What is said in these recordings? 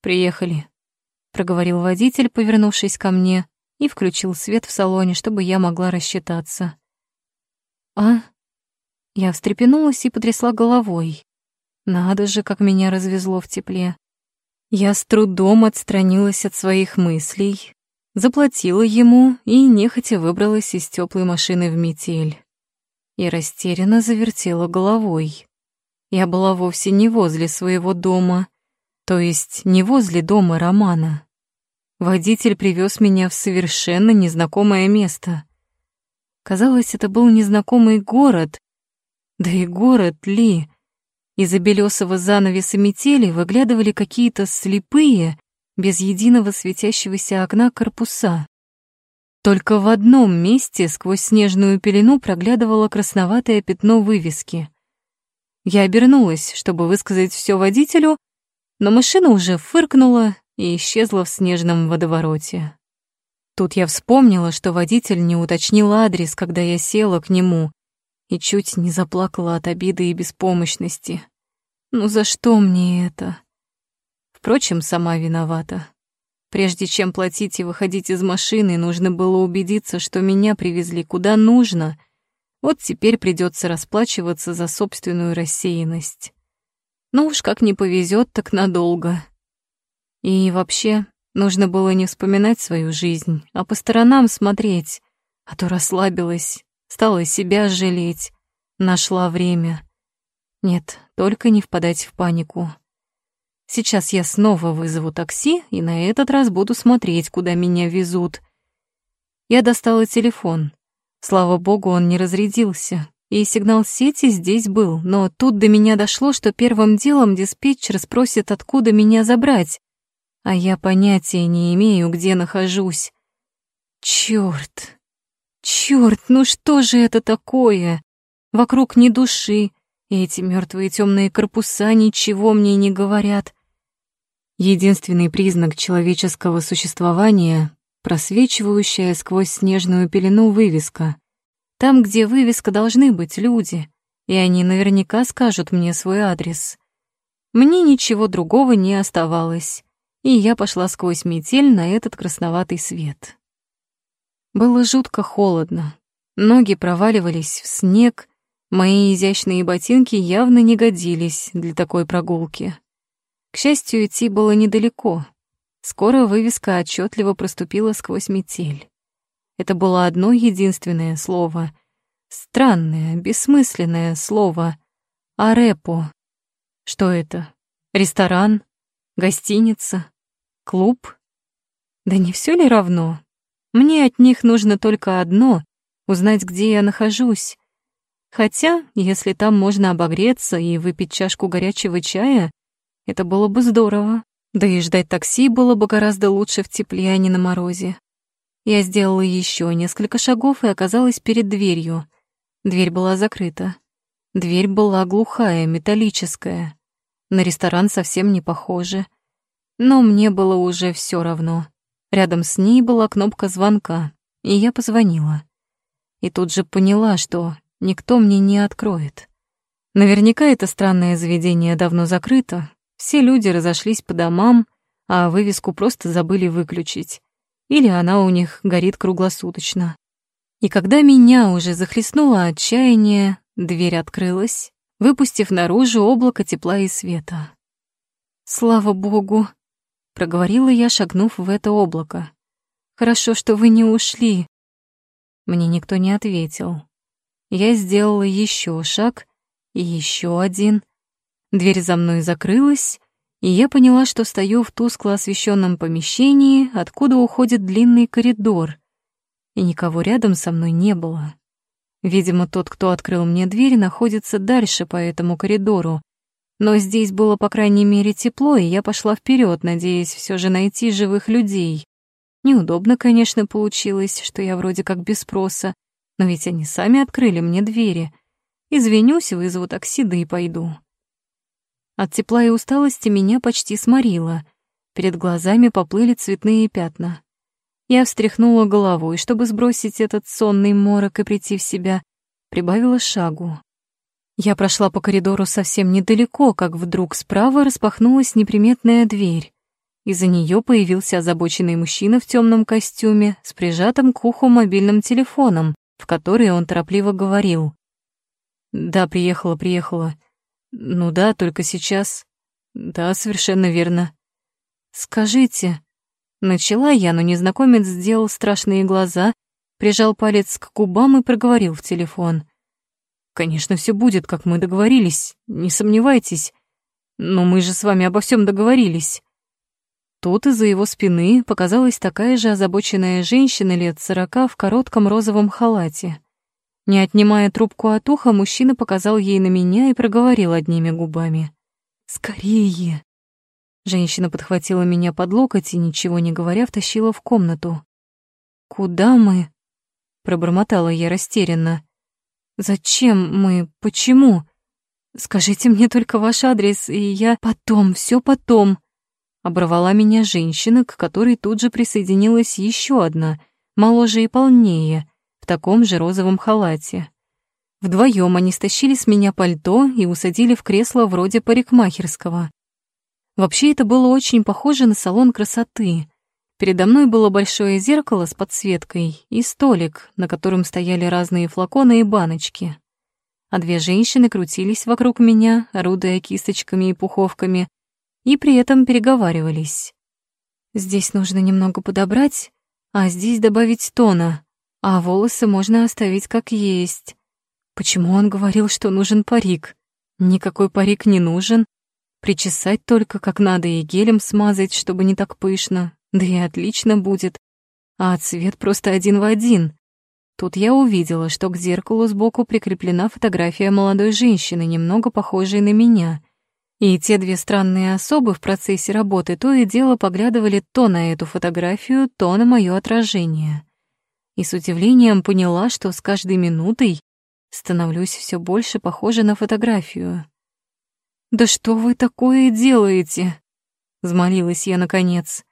«Приехали», — проговорил водитель, повернувшись ко мне, и включил свет в салоне, чтобы я могла рассчитаться. «А?» Я встрепенулась и потрясла головой. Надо же, как меня развезло в тепле. Я с трудом отстранилась от своих мыслей, заплатила ему и нехотя выбралась из теплой машины в метель. И растерянно завертела головой. Я была вовсе не возле своего дома, то есть не возле дома Романа. Водитель привез меня в совершенно незнакомое место. Казалось, это был незнакомый город. Да и город ли? Из-за белесого занавеса метели выглядывали какие-то слепые, без единого светящегося окна корпуса. Только в одном месте сквозь снежную пелену проглядывало красноватое пятно вывески. Я обернулась, чтобы высказать все водителю, но машина уже фыркнула и исчезла в снежном водовороте. Тут я вспомнила, что водитель не уточнил адрес, когда я села к нему, и чуть не заплакала от обиды и беспомощности. Ну за что мне это? Впрочем, сама виновата. Прежде чем платить и выходить из машины, нужно было убедиться, что меня привезли куда нужно. Вот теперь придется расплачиваться за собственную рассеянность. Ну уж как не повезет, так надолго. И вообще, нужно было не вспоминать свою жизнь, а по сторонам смотреть, а то расслабилась, стала себя жалеть, нашла время. Нет, только не впадать в панику. Сейчас я снова вызову такси, и на этот раз буду смотреть, куда меня везут. Я достала телефон. Слава богу, он не разрядился, и сигнал сети здесь был, но тут до меня дошло, что первым делом диспетчер спросит, откуда меня забрать а я понятия не имею, где нахожусь. Чёрт! Чёрт, ну что же это такое? Вокруг ни души, и эти мёртвые тёмные корпуса ничего мне не говорят. Единственный признак человеческого существования — просвечивающая сквозь снежную пелену вывеска. Там, где вывеска, должны быть люди, и они наверняка скажут мне свой адрес. Мне ничего другого не оставалось и я пошла сквозь метель на этот красноватый свет. Было жутко холодно. Ноги проваливались в снег, мои изящные ботинки явно не годились для такой прогулки. К счастью, идти было недалеко. Скоро вывеска отчетливо проступила сквозь метель. Это было одно единственное слово. Странное, бессмысленное слово. Арепо. Что это? Ресторан? Гостиница? Клуб? Да не все ли равно? Мне от них нужно только одно — узнать, где я нахожусь. Хотя, если там можно обогреться и выпить чашку горячего чая, это было бы здорово. Да и ждать такси было бы гораздо лучше в тепле, а не на морозе. Я сделала еще несколько шагов и оказалась перед дверью. Дверь была закрыта. Дверь была глухая, металлическая. На ресторан совсем не похоже. Но мне было уже все равно. Рядом с ней была кнопка звонка, и я позвонила. И тут же поняла, что никто мне не откроет. Наверняка это странное заведение давно закрыто, все люди разошлись по домам, а вывеску просто забыли выключить. Или она у них горит круглосуточно. И когда меня уже захлестнуло отчаяние, дверь открылась, выпустив наружу облако тепла и света. «Слава богу!» — проговорила я, шагнув в это облако. «Хорошо, что вы не ушли». Мне никто не ответил. Я сделала еще шаг и еще один. Дверь за мной закрылась, и я поняла, что стою в тускло освещенном помещении, откуда уходит длинный коридор, и никого рядом со мной не было. Видимо, тот, кто открыл мне дверь, находится дальше по этому коридору. Но здесь было, по крайней мере, тепло, и я пошла вперед, надеясь все же найти живых людей. Неудобно, конечно, получилось, что я вроде как без спроса, но ведь они сами открыли мне двери. Извинюсь, вызову такси, да и пойду. От тепла и усталости меня почти сморило. Перед глазами поплыли цветные пятна. Я встряхнула головой, чтобы сбросить этот сонный морок и прийти в себя, прибавила шагу. Я прошла по коридору совсем недалеко, как вдруг справа распахнулась неприметная дверь. Из-за нее появился озабоченный мужчина в темном костюме с прижатым к уху мобильным телефоном, в который он торопливо говорил. «Да, приехала, приехала. Ну да, только сейчас. Да, совершенно верно. Скажите...» Начала я, но незнакомец сделал страшные глаза, прижал палец к губам и проговорил в телефон. «Конечно, все будет, как мы договорились, не сомневайтесь. Но мы же с вами обо всем договорились». Тут из-за его спины показалась такая же озабоченная женщина лет сорока в коротком розовом халате. Не отнимая трубку от уха, мужчина показал ей на меня и проговорил одними губами. «Скорее!» Женщина подхватила меня под локоть и, ничего не говоря, втащила в комнату. «Куда мы?» — пробормотала я растерянно. «Зачем мы? Почему? Скажите мне только ваш адрес, и я потом, все потом». Оборвала меня женщина, к которой тут же присоединилась еще одна, моложе и полнее, в таком же розовом халате. Вдвоем они стащили с меня пальто и усадили в кресло вроде парикмахерского. Вообще это было очень похоже на салон красоты. Передо мной было большое зеркало с подсветкой и столик, на котором стояли разные флаконы и баночки. А две женщины крутились вокруг меня, орудуя кисточками и пуховками, и при этом переговаривались. Здесь нужно немного подобрать, а здесь добавить тона, а волосы можно оставить как есть. Почему он говорил, что нужен парик? Никакой парик не нужен. Причесать только как надо и гелем смазать, чтобы не так пышно. Да и отлично будет. А цвет просто один в один. Тут я увидела, что к зеркалу сбоку прикреплена фотография молодой женщины, немного похожей на меня. И те две странные особы в процессе работы то и дело поглядывали то на эту фотографию, то на мое отражение. И с удивлением поняла, что с каждой минутой становлюсь все больше похожа на фотографию. «Да что вы такое делаете?» — взмолилась я наконец.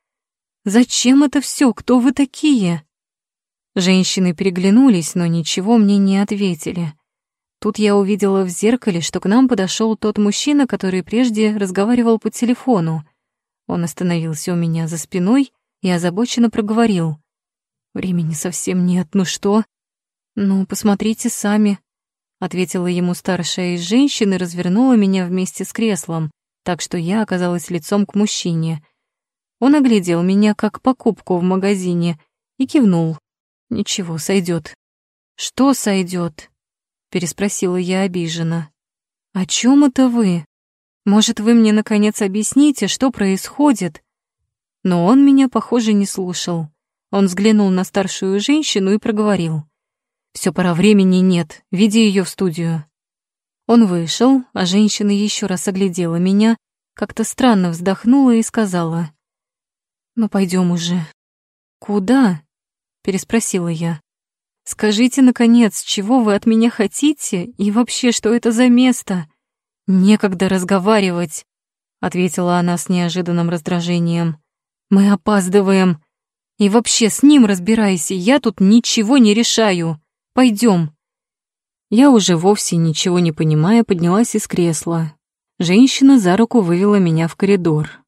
«Зачем это все? Кто вы такие?» Женщины переглянулись, но ничего мне не ответили. Тут я увидела в зеркале, что к нам подошел тот мужчина, который прежде разговаривал по телефону. Он остановился у меня за спиной и озабоченно проговорил. «Времени совсем нет, ну что?» «Ну, посмотрите сами», — ответила ему старшая из женщин и развернула меня вместе с креслом, так что я оказалась лицом к мужчине. Он оглядел меня как покупку в магазине и кивнул. «Ничего, сойдет. «Что сойдет? переспросила я обиженно. О чем это вы? Может, вы мне наконец объясните, что происходит? Но он меня, похоже, не слушал. Он взглянул на старшую женщину и проговорил: "Все, пора времени нет. Веди ее в студию". Он вышел, а женщина еще раз оглядела меня, как-то странно вздохнула и сказала: "Ну пойдем уже". "Куда?" переспросила я. Скажите, наконец, чего вы от меня хотите и вообще, что это за место? Некогда разговаривать, ответила она с неожиданным раздражением. Мы опаздываем. И вообще с ним разбирайся, я тут ничего не решаю. Пойдем. Я уже вовсе ничего не понимая поднялась из кресла. Женщина за руку вывела меня в коридор.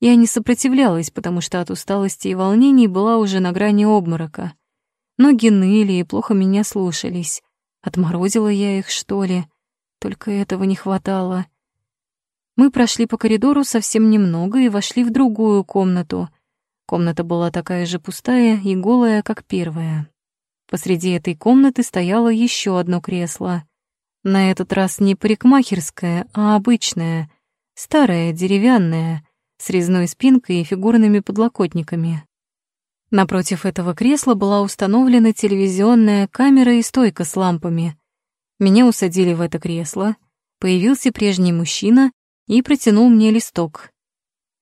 Я не сопротивлялась, потому что от усталости и волнений была уже на грани обморока. Ноги ныли и плохо меня слушались. Отморозила я их, что ли? Только этого не хватало. Мы прошли по коридору совсем немного и вошли в другую комнату. Комната была такая же пустая и голая, как первая. Посреди этой комнаты стояло еще одно кресло. На этот раз не парикмахерское, а обычное, старое, деревянное, с резной спинкой и фигурными подлокотниками. Напротив этого кресла была установлена телевизионная камера и стойка с лампами. Меня усадили в это кресло, появился прежний мужчина и протянул мне листок.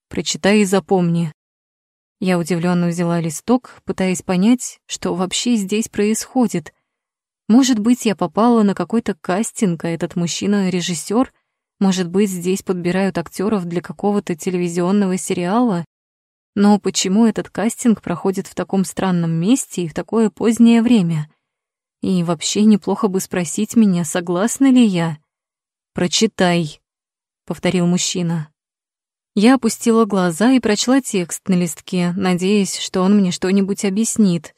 «Прочитай и запомни». Я удивленно взяла листок, пытаясь понять, что вообще здесь происходит. Может быть, я попала на какой-то кастинг, а этот мужчина — режиссер. Может быть, здесь подбирают актеров для какого-то телевизионного сериала. Но почему этот кастинг проходит в таком странном месте и в такое позднее время? И вообще неплохо бы спросить меня, согласна ли я. «Прочитай», — повторил мужчина. Я опустила глаза и прочла текст на листке, надеясь, что он мне что-нибудь объяснит.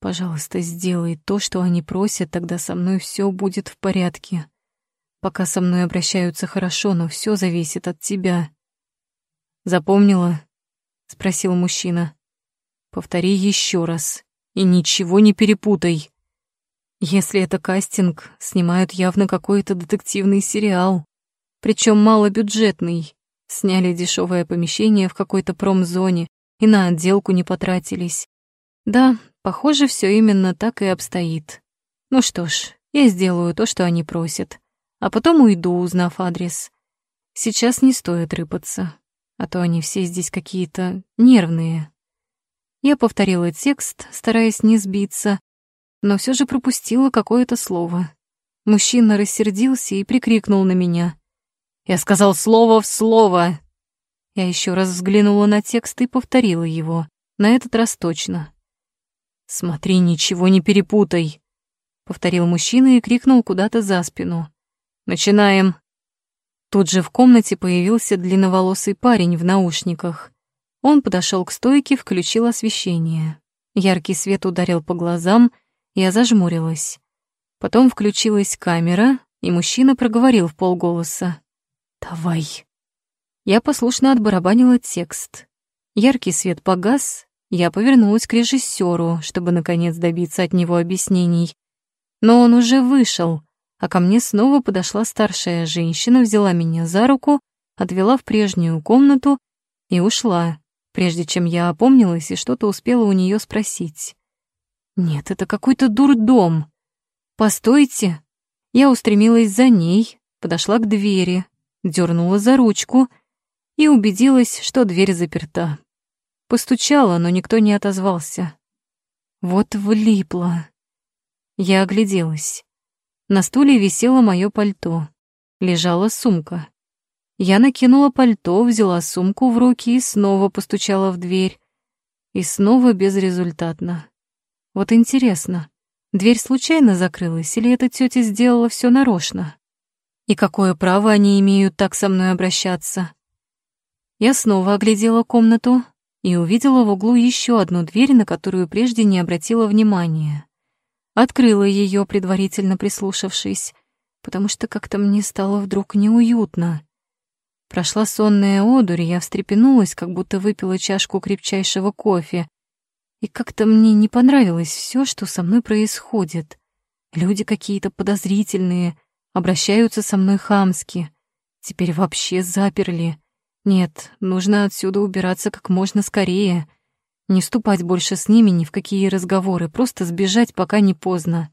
«Пожалуйста, сделай то, что они просят, тогда со мной все будет в порядке. Пока со мной обращаются хорошо, но все зависит от тебя». «Запомнила?» — спросил мужчина. «Повтори еще раз и ничего не перепутай. Если это кастинг, снимают явно какой-то детективный сериал, причем малобюджетный. Сняли дешевое помещение в какой-то промзоне и на отделку не потратились. Да, похоже, все именно так и обстоит. Ну что ж, я сделаю то, что они просят, а потом уйду, узнав адрес. Сейчас не стоит рыпаться, а то они все здесь какие-то нервные. Я повторила текст, стараясь не сбиться, но все же пропустила какое-то слово. Мужчина рассердился и прикрикнул на меня. Я сказал слово в слово. Я еще раз взглянула на текст и повторила его, на этот раз точно. «Смотри, ничего не перепутай», — повторил мужчина и крикнул куда-то за спину. «Начинаем». Тут же в комнате появился длинноволосый парень в наушниках. Он подошел к стойке, включил освещение. Яркий свет ударил по глазам, я зажмурилась. Потом включилась камера, и мужчина проговорил в полголоса. «Давай». Я послушно отбарабанила текст. Яркий свет погас, я повернулась к режиссеру, чтобы наконец добиться от него объяснений. Но он уже вышел, а ко мне снова подошла старшая женщина, взяла меня за руку, отвела в прежнюю комнату и ушла, прежде чем я опомнилась и что-то успела у нее спросить. Нет, это какой-то дурдом. Постойте. Я устремилась за ней, подошла к двери, дернула за ручку и убедилась, что дверь заперта. Постучала, но никто не отозвался. Вот влипла. Я огляделась. На стуле висело мое пальто. Лежала сумка. Я накинула пальто, взяла сумку в руки и снова постучала в дверь. И снова безрезультатно. Вот интересно, дверь случайно закрылась или эта тетя сделала все нарочно? И какое право они имеют так со мной обращаться? Я снова оглядела комнату и увидела в углу еще одну дверь, на которую прежде не обратила внимания. Открыла ее, предварительно прислушавшись, потому что как-то мне стало вдруг неуютно. Прошла сонная одурь, я встрепенулась, как будто выпила чашку крепчайшего кофе. И как-то мне не понравилось все, что со мной происходит. Люди какие-то подозрительные, обращаются со мной хамски. Теперь вообще заперли. Нет, нужно отсюда убираться как можно скорее. Не вступать больше с ними ни в какие разговоры, просто сбежать, пока не поздно.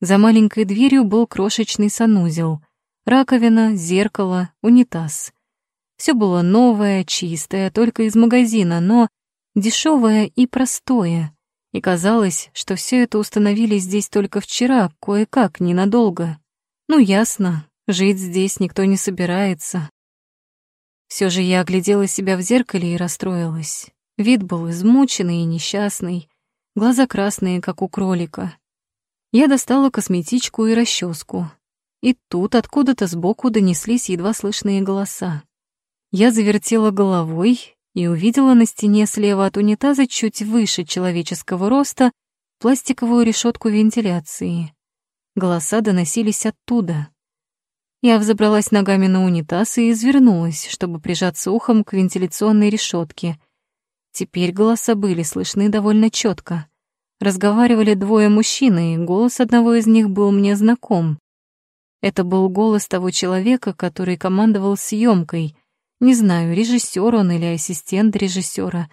За маленькой дверью был крошечный санузел. Раковина, зеркало, унитаз. Все было новое, чистое, только из магазина, но дешевое и простое. И казалось, что все это установили здесь только вчера, кое-как, ненадолго. Ну, ясно, жить здесь никто не собирается. Все же я оглядела себя в зеркале и расстроилась. Вид был измученный и несчастный, глаза красные, как у кролика. Я достала косметичку и расческу. И тут откуда-то сбоку донеслись едва слышные голоса. Я завертела головой и увидела на стене слева от унитаза чуть выше человеческого роста пластиковую решетку вентиляции. Голоса доносились оттуда. Я взобралась ногами на унитаз и извернулась, чтобы прижаться ухом к вентиляционной решетке. Теперь голоса были слышны довольно четко. Разговаривали двое мужчин, и голос одного из них был мне знаком. Это был голос того человека, который командовал съемкой. Не знаю, режиссер он или ассистент режиссера.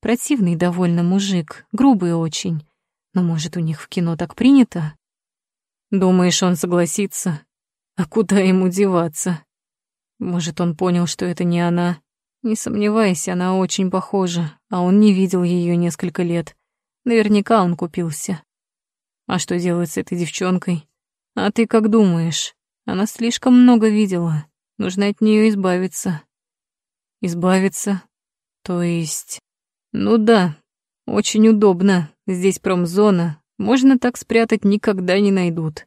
Противный довольно мужик, грубый очень. Но, может, у них в кино так принято? Думаешь, он согласится? А куда ему деваться? Может, он понял, что это не она? Не сомневайся, она очень похожа, а он не видел ее несколько лет. Наверняка он купился. А что делать с этой девчонкой? А ты как думаешь? Она слишком много видела. Нужно от нее избавиться. Избавиться? То есть... Ну да, очень удобно. Здесь промзона, можно так спрятать, никогда не найдут.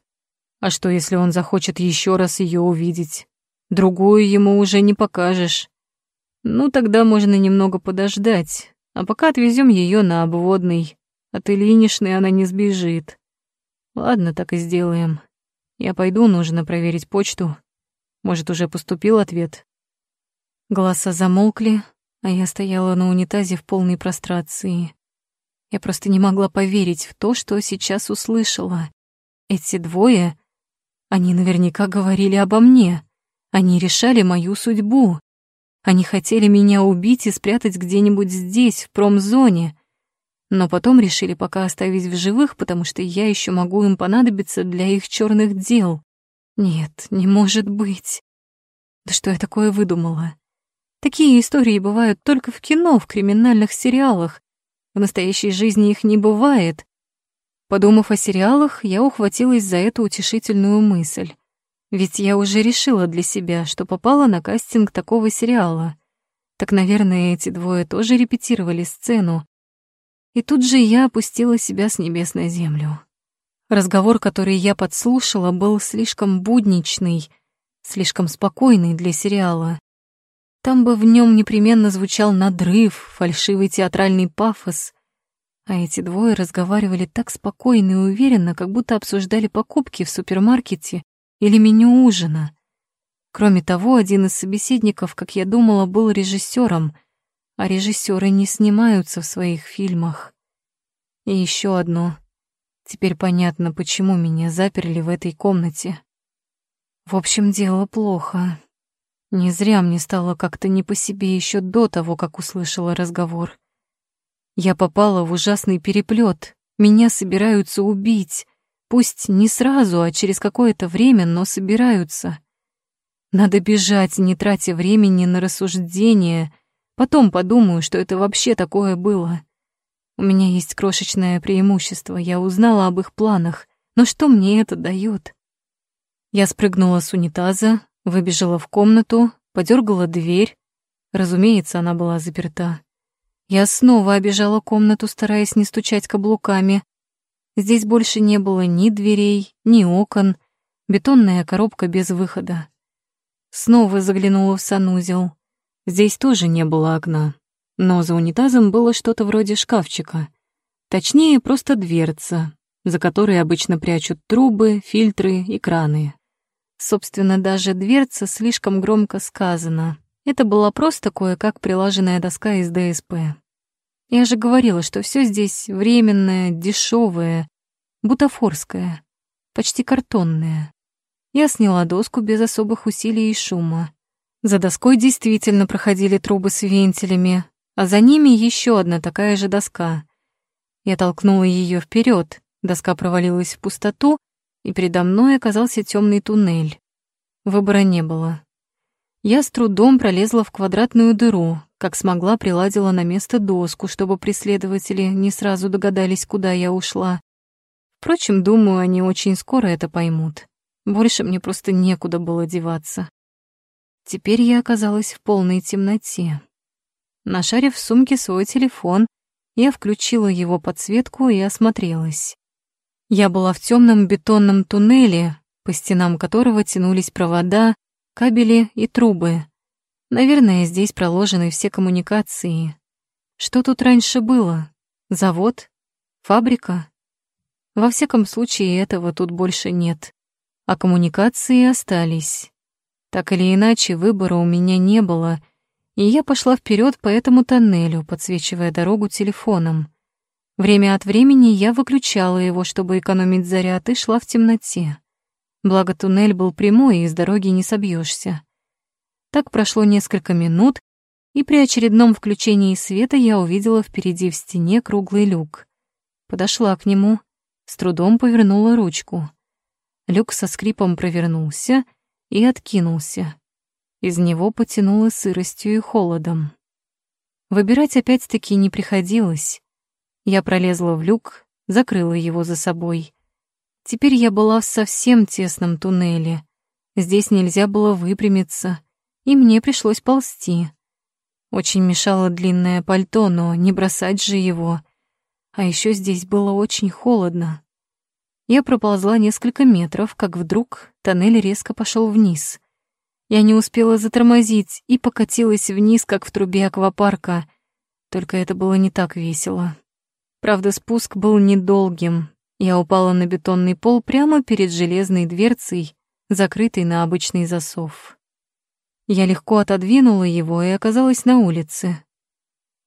А что, если он захочет еще раз ее увидеть? Другую ему уже не покажешь. Ну, тогда можно немного подождать, а пока отвезем ее на обводный. От Ильиничной она не сбежит. Ладно, так и сделаем. Я пойду, нужно проверить почту. Может, уже поступил ответ. Голоса замолкли, а я стояла на унитазе в полной прострации. Я просто не могла поверить в то, что сейчас услышала. Эти двое, они наверняка говорили обо мне. Они решали мою судьбу. Они хотели меня убить и спрятать где-нибудь здесь, в промзоне. Но потом решили пока оставить в живых, потому что я еще могу им понадобиться для их черных дел. Нет, не может быть. Да что я такое выдумала? Такие истории бывают только в кино, в криминальных сериалах. В настоящей жизни их не бывает. Подумав о сериалах, я ухватилась за эту утешительную мысль. Ведь я уже решила для себя, что попала на кастинг такого сериала. Так, наверное, эти двое тоже репетировали сцену. И тут же я опустила себя с небес на землю. Разговор, который я подслушала, был слишком будничный, слишком спокойный для сериала. Там бы в нем непременно звучал надрыв, фальшивый театральный пафос. А эти двое разговаривали так спокойно и уверенно, как будто обсуждали покупки в супермаркете или меню ужина. Кроме того, один из собеседников, как я думала, был режиссером, а режиссеры не снимаются в своих фильмах. И еще одно. Теперь понятно, почему меня заперли в этой комнате. В общем, дело плохо. Не зря мне стало как-то не по себе еще до того, как услышала разговор. Я попала в ужасный переплет. Меня собираются убить. Пусть не сразу, а через какое-то время, но собираются. Надо бежать, не тратя времени на рассуждения. Потом подумаю, что это вообще такое было. У меня есть крошечное преимущество. Я узнала об их планах. Но что мне это дает? Я спрыгнула с унитаза, выбежала в комнату, подергала дверь. Разумеется, она была заперта. Я снова обежала комнату, стараясь не стучать каблуками. Здесь больше не было ни дверей, ни окон, бетонная коробка без выхода. Снова заглянула в санузел. Здесь тоже не было окна, но за унитазом было что-то вроде шкафчика. Точнее, просто дверца, за которой обычно прячут трубы, фильтры и краны. Собственно, даже дверца слишком громко сказана. Это была просто кое-как прилаженная доска из ДСП. Я же говорила, что все здесь временное, дешевое, бутафорское, почти картонное. Я сняла доску без особых усилий и шума. За доской действительно проходили трубы с вентилями, а за ними еще одна такая же доска. Я толкнула ее вперед, доска провалилась в пустоту, и передо мной оказался темный туннель. Выбора не было. Я с трудом пролезла в квадратную дыру, как смогла приладила на место доску, чтобы преследователи не сразу догадались, куда я ушла. Впрочем, думаю, они очень скоро это поймут. Больше мне просто некуда было деваться. Теперь я оказалась в полной темноте. Нашарив в сумке свой телефон, я включила его подсветку и осмотрелась. Я была в темном бетонном туннеле, по стенам которого тянулись провода, кабели и трубы. Наверное, здесь проложены все коммуникации. Что тут раньше было? Завод? Фабрика? Во всяком случае, этого тут больше нет. А коммуникации остались. Так или иначе, выбора у меня не было, и я пошла вперед по этому тоннелю, подсвечивая дорогу телефоном. Время от времени я выключала его, чтобы экономить заряд, и шла в темноте. Благо туннель был прямой, и с дороги не собьешься. Так прошло несколько минут, и при очередном включении света я увидела впереди в стене круглый люк. Подошла к нему, с трудом повернула ручку. Люк со скрипом провернулся и откинулся. Из него потянуло сыростью и холодом. Выбирать опять-таки не приходилось. Я пролезла в люк, закрыла его за собой. Теперь я была в совсем тесном туннеле. Здесь нельзя было выпрямиться, и мне пришлось ползти. Очень мешало длинное пальто, но не бросать же его. А еще здесь было очень холодно. Я проползла несколько метров, как вдруг тоннель резко пошел вниз. Я не успела затормозить и покатилась вниз, как в трубе аквапарка. Только это было не так весело. Правда, спуск был недолгим. Я упала на бетонный пол прямо перед железной дверцей, закрытой на обычный засов. Я легко отодвинула его и оказалась на улице.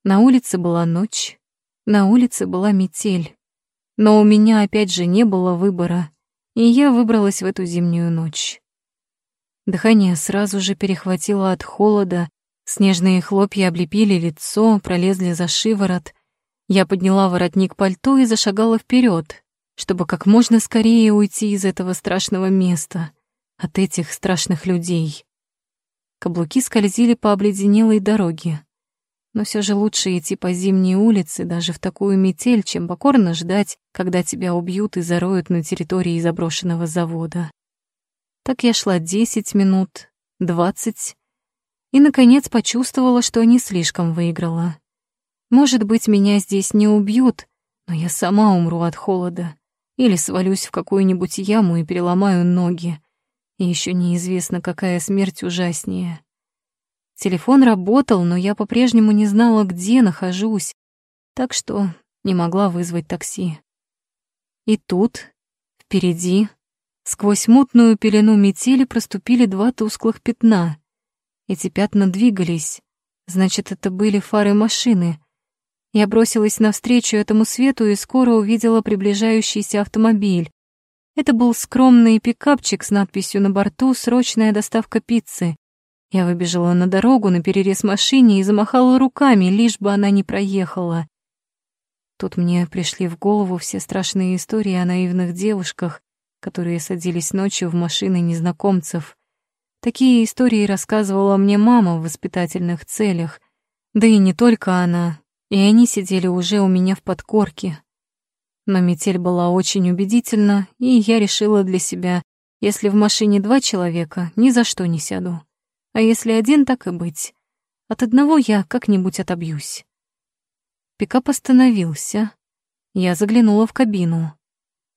На улице была ночь, на улице была метель. Но у меня опять же не было выбора, и я выбралась в эту зимнюю ночь. Дыхание сразу же перехватило от холода, снежные хлопья облепили лицо, пролезли за шиворот. Я подняла воротник пальто и зашагала вперед, чтобы как можно скорее уйти из этого страшного места, от этих страшных людей. Каблуки скользили по обледенелой дороге. Но все же лучше идти по зимней улице даже в такую метель, чем покорно ждать, когда тебя убьют и зароют на территории заброшенного завода. Так я шла десять минут, двадцать, и, наконец, почувствовала, что не слишком выиграла. Может быть, меня здесь не убьют, но я сама умру от холода или свалюсь в какую-нибудь яму и переломаю ноги. И еще неизвестно, какая смерть ужаснее. Телефон работал, но я по-прежнему не знала, где нахожусь, так что не могла вызвать такси. И тут, впереди, Сквозь мутную пелену метели проступили два тусклых пятна. Эти пятна двигались. Значит, это были фары машины. Я бросилась навстречу этому свету и скоро увидела приближающийся автомобиль. Это был скромный пикапчик с надписью на борту «Срочная доставка пиццы». Я выбежала на дорогу на перерез машине и замахала руками, лишь бы она не проехала. Тут мне пришли в голову все страшные истории о наивных девушках, которые садились ночью в машины незнакомцев. Такие истории рассказывала мне мама в воспитательных целях. Да и не только она, и они сидели уже у меня в подкорке. Но метель была очень убедительна, и я решила для себя, если в машине два человека, ни за что не сяду. А если один, так и быть. От одного я как-нибудь отобьюсь. Пикап остановился. Я заглянула в кабину.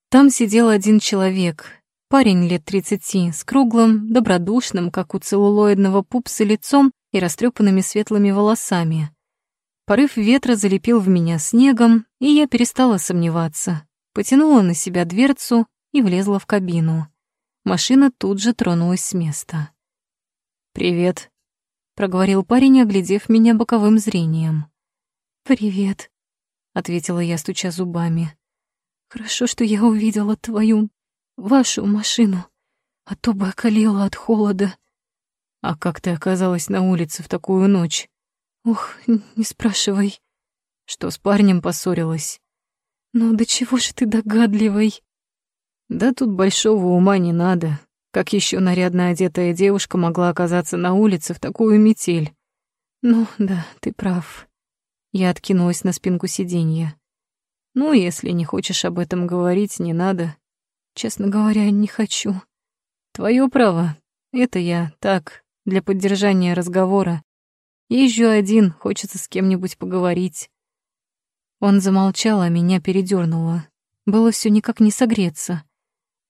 Там сидел один человек, парень лет тридцати, с круглым, добродушным, как у целлулоидного пупса, лицом и растрепанными светлыми волосами. Порыв ветра залепил в меня снегом, и я перестала сомневаться. Потянула на себя дверцу и влезла в кабину. Машина тут же тронулась с места. «Привет», — проговорил парень, оглядев меня боковым зрением. «Привет», — ответила я, стуча зубами. Хорошо, что я увидела твою, вашу машину, а то бы околела от холода. А как ты оказалась на улице в такую ночь? Ох, не спрашивай. Что с парнем поссорилась? Ну, до чего же ты догадливый? Да тут большого ума не надо. Как еще нарядно одетая девушка могла оказаться на улице в такую метель? Ну, да, ты прав. Я откинулась на спинку сиденья. Ну, если не хочешь об этом говорить, не надо. Честно говоря, не хочу. Твое право. Это я так, для поддержания разговора. Езжу один, хочется с кем-нибудь поговорить. Он замолчал, а меня передёрнуло. Было все никак не согреться.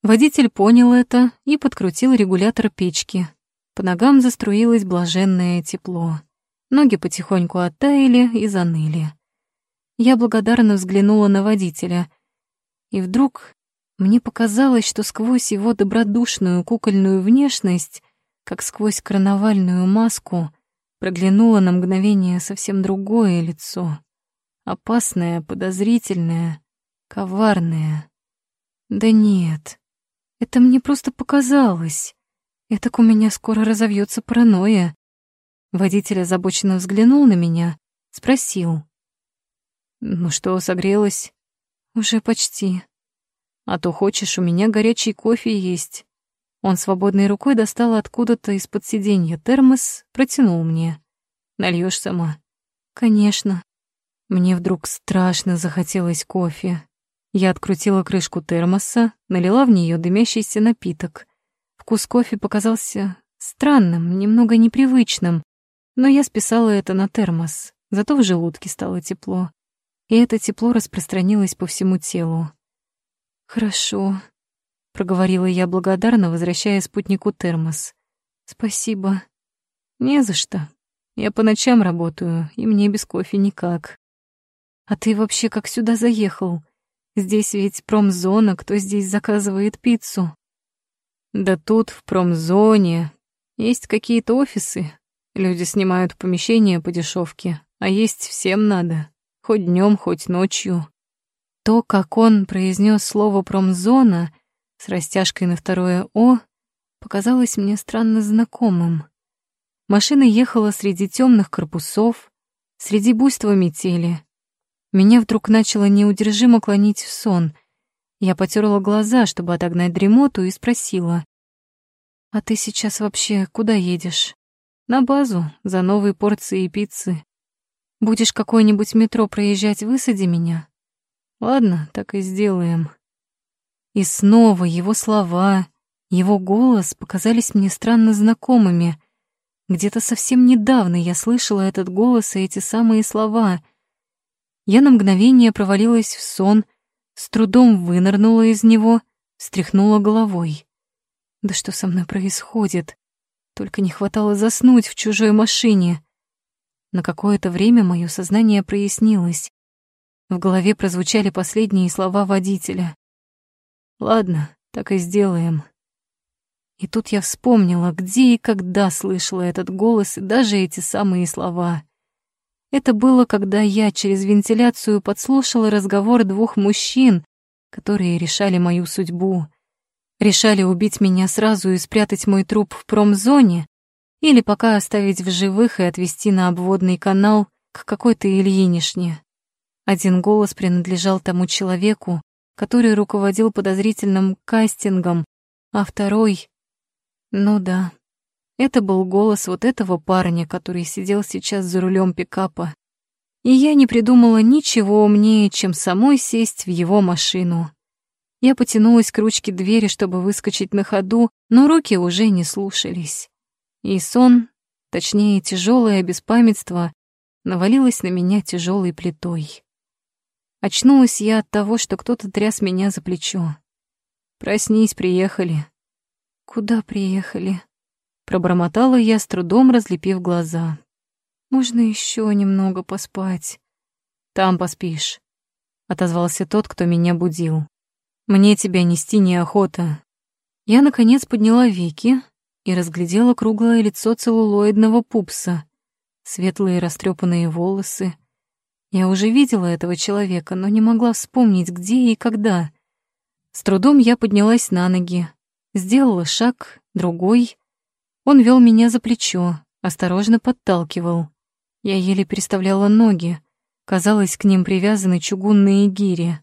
Водитель понял это и подкрутил регулятор печки. По ногам заструилось блаженное тепло. Ноги потихоньку оттаяли и заныли. Я благодарно взглянула на водителя. И вдруг мне показалось, что сквозь его добродушную кукольную внешность, как сквозь карнавальную маску, проглянуло на мгновение совсем другое лицо. Опасное, подозрительное, коварное. Да нет, это мне просто показалось. Этак у меня скоро разовьется паранойя. Водитель озабоченно взглянул на меня, спросил. «Ну что, согрелась?» «Уже почти». «А то хочешь, у меня горячий кофе есть». Он свободной рукой достал откуда-то из-под сиденья термос, протянул мне. Нальешь сама?» «Конечно». Мне вдруг страшно захотелось кофе. Я открутила крышку термоса, налила в нее дымящийся напиток. Вкус кофе показался странным, немного непривычным, но я списала это на термос, зато в желудке стало тепло и это тепло распространилось по всему телу. «Хорошо», — проговорила я благодарно, возвращая спутнику термос. Спасибо. Не за что. Я по ночам работаю, и мне без кофе никак. А ты вообще как сюда заехал? Здесь ведь промзона, кто здесь заказывает пиццу? Да тут, в промзоне, есть какие-то офисы. Люди снимают помещения по дешевке, а есть всем надо, хоть днем, хоть ночью. То, как он произнес слово «промзона» с растяжкой на второе «о», показалось мне странно знакомым. Машина ехала среди темных корпусов, среди буйства метели. Меня вдруг начало неудержимо клонить в сон. Я потерла глаза, чтобы отогнать дремоту, и спросила. «А ты сейчас вообще куда едешь?» «На базу, за новые порции пиццы. Будешь какое-нибудь метро проезжать, высади меня?» «Ладно, так и сделаем». И снова его слова, его голос показались мне странно знакомыми. Где-то совсем недавно я слышала этот голос и эти самые слова. Я на мгновение провалилась в сон, с трудом вынырнула из него, встряхнула головой. Да что со мной происходит? Только не хватало заснуть в чужой машине. На какое-то время мое сознание прояснилось. В голове прозвучали последние слова водителя. «Ладно, так и сделаем». И тут я вспомнила, где и когда слышала этот голос и даже эти самые слова. Это было, когда я через вентиляцию подслушала разговор двух мужчин, которые решали мою судьбу. Решали убить меня сразу и спрятать мой труп в промзоне или пока оставить в живых и отвезти на обводный канал к какой-то Ильинишне. Один голос принадлежал тому человеку, который руководил подозрительным кастингом, а второй ну да, это был голос вот этого парня, который сидел сейчас за рулем пикапа. И я не придумала ничего умнее, чем самой сесть в его машину. Я потянулась к ручке двери, чтобы выскочить на ходу, но руки уже не слушались. И сон, точнее тяжелое беспамятство, навалилось на меня тяжелой плитой. Очнулась я от того, что кто-то тряс меня за плечо. «Проснись, приехали», «Куда приехали?» Пробормотала я, с трудом разлепив глаза. «Можно еще немного поспать?» «Там поспишь», — отозвался тот, кто меня будил. «Мне тебя нести неохота». Я, наконец, подняла веки и разглядела круглое лицо целлулоидного пупса, светлые растрепанные волосы. Я уже видела этого человека, но не могла вспомнить, где и когда. С трудом я поднялась на ноги, Сделала шаг, другой. Он вел меня за плечо, осторожно подталкивал. Я еле переставляла ноги. Казалось, к ним привязаны чугунные гири.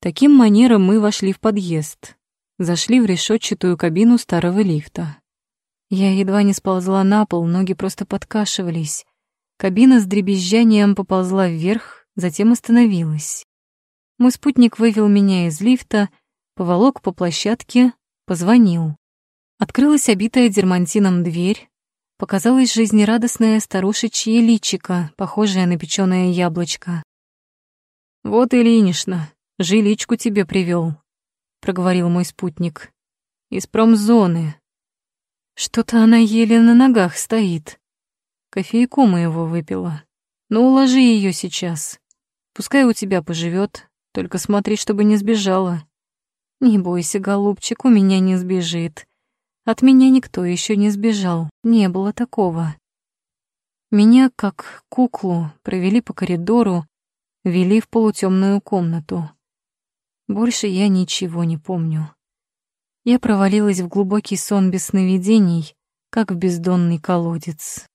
Таким манером мы вошли в подъезд. Зашли в решетчатую кабину старого лифта. Я едва не сползла на пол, ноги просто подкашивались. Кабина с дребезжанием поползла вверх, затем остановилась. Мой спутник вывел меня из лифта, поволок по площадке, Позвонил. Открылась обитая дермантином дверь. Показалось жизнерадостное старушечье личико, похожее на печёное яблочко. «Вот Ильинична, жиличку тебе привёл», — проговорил мой спутник. «Из промзоны». Что-то она еле на ногах стоит. Кофейку моего выпила. Ну, уложи её сейчас. Пускай у тебя поживёт, только смотри, чтобы не сбежала. Не бойся, голубчик, у меня не сбежит. От меня никто еще не сбежал, не было такого. Меня, как куклу, провели по коридору, вели в полутемную комнату. Больше я ничего не помню. Я провалилась в глубокий сон без сновидений, как в бездонный колодец.